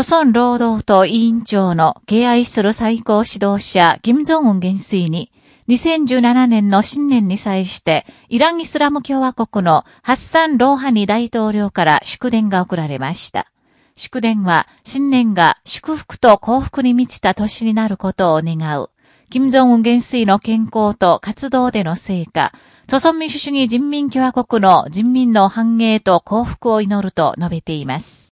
朝鮮労働党委員長の敬愛する最高指導者、金正恩元帥に、2017年の新年に際して、イラン・イスラム共和国のハッサン・ローハニ大統領から祝電が送られました。祝電は、新年が祝福と幸福に満ちた年になることを願う。金正恩元帥の健康と活動での成果、朝鮮民主主義人民共和国の人民の繁栄と幸福を祈ると述べています。